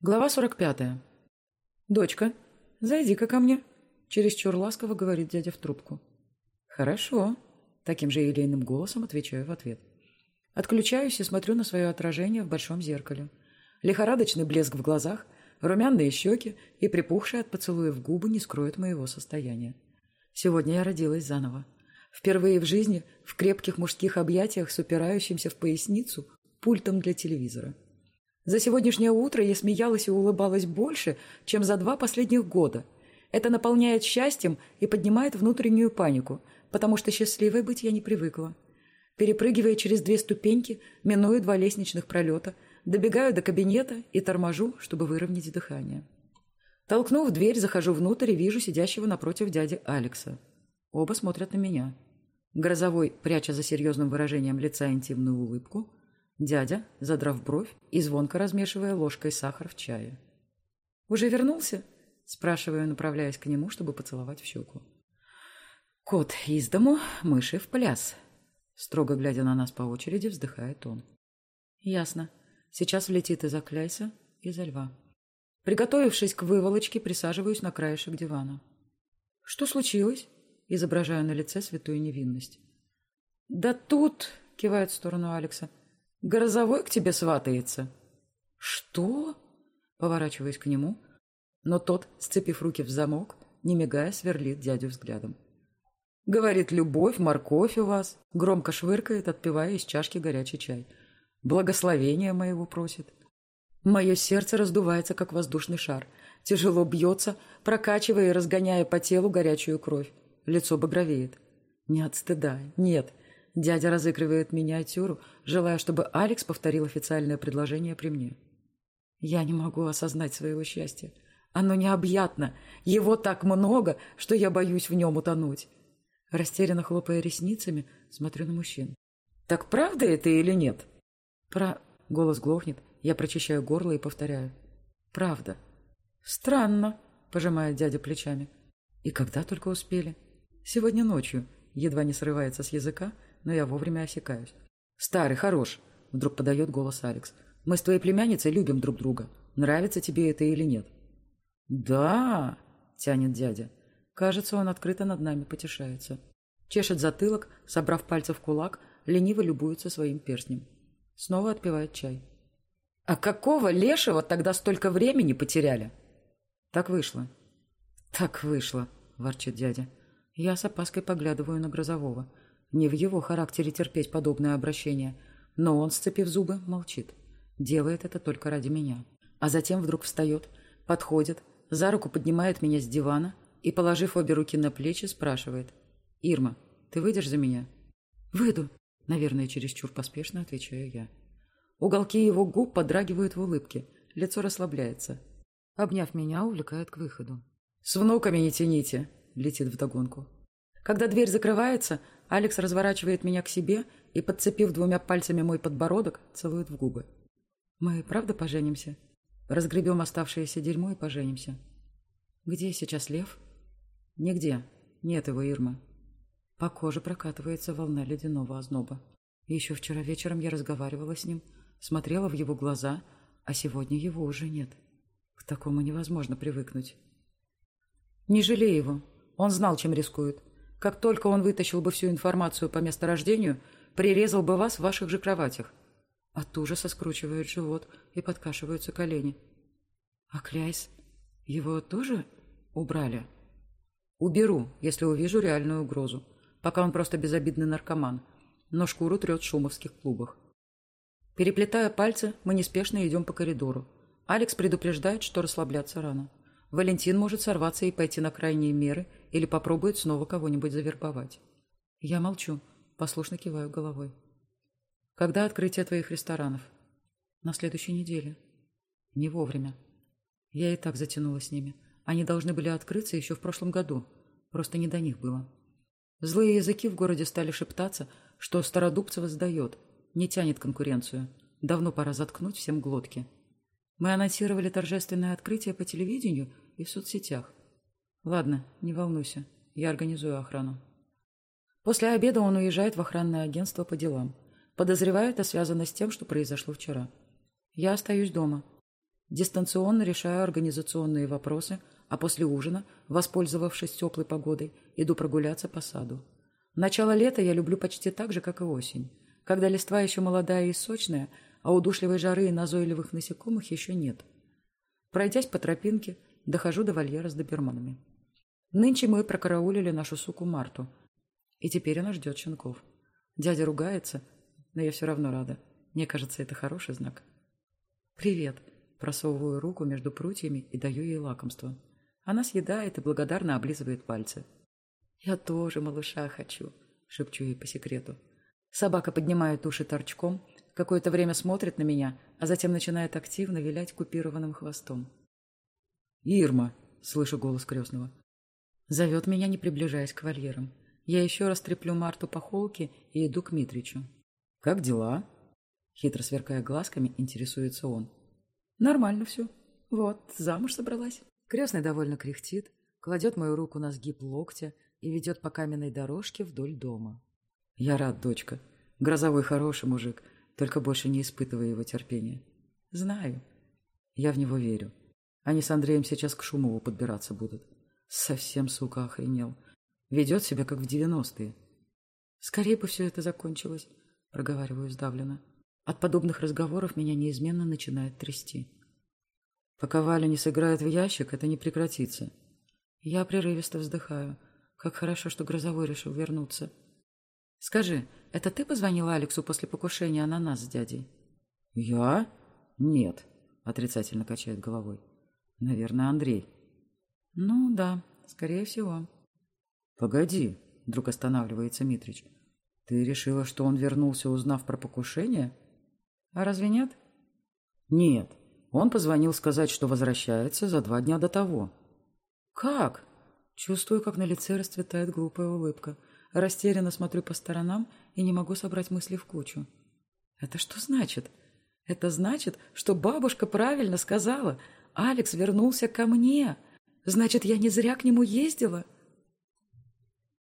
Глава 45. «Дочка, зайди-ка ко мне», — чересчур ласково говорит дядя в трубку. «Хорошо», — таким же елейным голосом отвечаю в ответ. Отключаюсь и смотрю на свое отражение в большом зеркале. Лихорадочный блеск в глазах, румяные щеки и припухшие от поцелуев губы не скроют моего состояния. Сегодня я родилась заново. Впервые в жизни в крепких мужских объятиях с упирающимся в поясницу пультом для телевизора. За сегодняшнее утро я смеялась и улыбалась больше, чем за два последних года. Это наполняет счастьем и поднимает внутреннюю панику, потому что счастливой быть я не привыкла. Перепрыгивая через две ступеньки, миную два лестничных пролета, добегаю до кабинета и торможу, чтобы выровнять дыхание. Толкнув дверь, захожу внутрь и вижу сидящего напротив дяди Алекса. Оба смотрят на меня. Грозовой, пряча за серьезным выражением лица интимную улыбку, Дядя, задрав бровь и звонко размешивая ложкой сахар в чае. «Уже вернулся?» – спрашиваю, направляясь к нему, чтобы поцеловать в щеку. «Кот из дому, мыши в пляс», – строго глядя на нас по очереди, вздыхает он. «Ясно. Сейчас влетит из-за кляйса, из-за льва». Приготовившись к выволочке, присаживаюсь на краешек дивана. «Что случилось?» – изображаю на лице святую невинность. «Да тут», – кивает в сторону Алекса, Грозовой к тебе сватается». «Что?» Поворачиваясь к нему, но тот, сцепив руки в замок, не мигая, сверлит дядю взглядом. Говорит, любовь, морковь у вас. Громко швыркает, отпивая из чашки горячий чай. Благословения моего просит. Мое сердце раздувается, как воздушный шар. Тяжело бьется, прокачивая и разгоняя по телу горячую кровь. Лицо багровеет. Не от стыда, нет. Дядя разыгрывает миниатюру, желая, чтобы Алекс повторил официальное предложение при мне. Я не могу осознать своего счастья. Оно необъятно. Его так много, что я боюсь в нем утонуть. Растерянно хлопая ресницами, смотрю на мужчин. «Так правда это или нет?» «Про...» — голос глохнет. Я прочищаю горло и повторяю. «Правда». «Странно», — пожимает дядя плечами. «И когда только успели?» «Сегодня ночью», — едва не срывается с языка, — но я вовремя осекаюсь. «Старый, хорош!» — вдруг подает голос Алекс. «Мы с твоей племянницей любим друг друга. Нравится тебе это или нет?» «Да!» — тянет дядя. Кажется, он открыто над нами потешается. Чешет затылок, собрав пальцы в кулак, лениво любуется своим перстнем. Снова отпивает чай. «А какого лешего тогда столько времени потеряли?» «Так вышло». «Так вышло», — ворчит дядя. Я с опаской поглядываю на Грозового. Не в его характере терпеть подобное обращение, но он, сцепив зубы, молчит. Делает это только ради меня. А затем вдруг встает, подходит, за руку поднимает меня с дивана и, положив обе руки на плечи, спрашивает. «Ирма, ты выйдешь за меня?» «Выйду», — наверное, чересчур поспешно отвечаю я. Уголки его губ подрагивают в улыбке, лицо расслабляется. Обняв меня, увлекает к выходу. «С внуками не тяните!» — летит вдогонку. Когда дверь закрывается, Алекс разворачивает меня к себе и, подцепив двумя пальцами мой подбородок, целует в губы. «Мы правда поженимся?» «Разгребем оставшееся дерьмо и поженимся». «Где сейчас Лев?» «Нигде. Нет его, Ирма». По коже прокатывается волна ледяного озноба. Еще вчера вечером я разговаривала с ним, смотрела в его глаза, а сегодня его уже нет. К такому невозможно привыкнуть. «Не жалей его. Он знал, чем рискует. Как только он вытащил бы всю информацию по месторождению, прирезал бы вас в ваших же кроватях. От ужаса скручивает живот и подкашиваются колени. А Кляйс? Его тоже убрали? Уберу, если увижу реальную угрозу. Пока он просто безобидный наркоман. Но шкуру трет в шумовских клубах. Переплетая пальцы, мы неспешно идем по коридору. Алекс предупреждает, что расслабляться рано. Валентин может сорваться и пойти на крайние меры или попробует снова кого-нибудь завербовать. Я молчу, послушно киваю головой. Когда открытие твоих ресторанов? На следующей неделе. Не вовремя. Я и так затянула с ними. Они должны были открыться еще в прошлом году. Просто не до них было. Злые языки в городе стали шептаться, что Стародубцева сдает, не тянет конкуренцию. Давно пора заткнуть всем глотки. Мы анонсировали торжественное открытие по телевидению и в соцсетях. Ладно, не волнуйся, я организую охрану. После обеда он уезжает в охранное агентство по делам. Подозревает, это связано с тем, что произошло вчера. Я остаюсь дома. Дистанционно решаю организационные вопросы, а после ужина, воспользовавшись теплой погодой, иду прогуляться по саду. Начало лета я люблю почти так же, как и осень, когда листва еще молодая и сочная, а удушливой жары и назойливых насекомых еще нет. Пройдясь по тропинке, дохожу до вольера с доберманами. Нынче мы прокараулили нашу суку Марту, и теперь она ждет щенков. Дядя ругается, но я все равно рада. Мне кажется, это хороший знак. «Привет!» Просовываю руку между прутьями и даю ей лакомство. Она съедает и благодарно облизывает пальцы. «Я тоже малыша хочу», — шепчу ей по секрету. Собака поднимает уши торчком, какое-то время смотрит на меня, а затем начинает активно вилять купированным хвостом. «Ирма!» — слышу голос крестного. Зовет меня, не приближаясь к вольерам. Я еще раз треплю Марту по холке и иду к Митричу. «Как дела?» Хитро сверкая глазками, интересуется он. Нормально все. Вот, замуж собралась. Крестный довольно кряхтит, кладет мою руку на сгиб локтя и ведет по каменной дорожке вдоль дома. Я рад, дочка. Грозовой хороший мужик, только больше не испытывая его терпения. Знаю. Я в него верю. Они с Андреем сейчас к Шумову подбираться будут. Совсем, сука, охренел. Ведет себя, как в девяностые. Скорее бы все это закончилось, проговариваю сдавленно. От подобных разговоров меня неизменно начинает трясти. Пока Валя не сыграет в ящик, это не прекратится. Я прерывисто вздыхаю. Как хорошо, что Грозовой решил вернуться. Скажи, это ты позвонила Алексу после покушения на нас с дядей? Я? Нет, отрицательно качает головой. Наверное, Андрей. Ну да, скорее всего. Погоди, вдруг останавливается Митрич. Ты решила, что он вернулся, узнав про покушение? А разве нет? Нет. Он позвонил сказать, что возвращается за два дня до того. Как? Чувствую, как на лице расцветает глупая улыбка. Растерянно смотрю по сторонам и не могу собрать мысли в кучу. Это что значит? Это значит, что бабушка правильно сказала. Алекс вернулся ко мне. Значит, я не зря к нему ездила?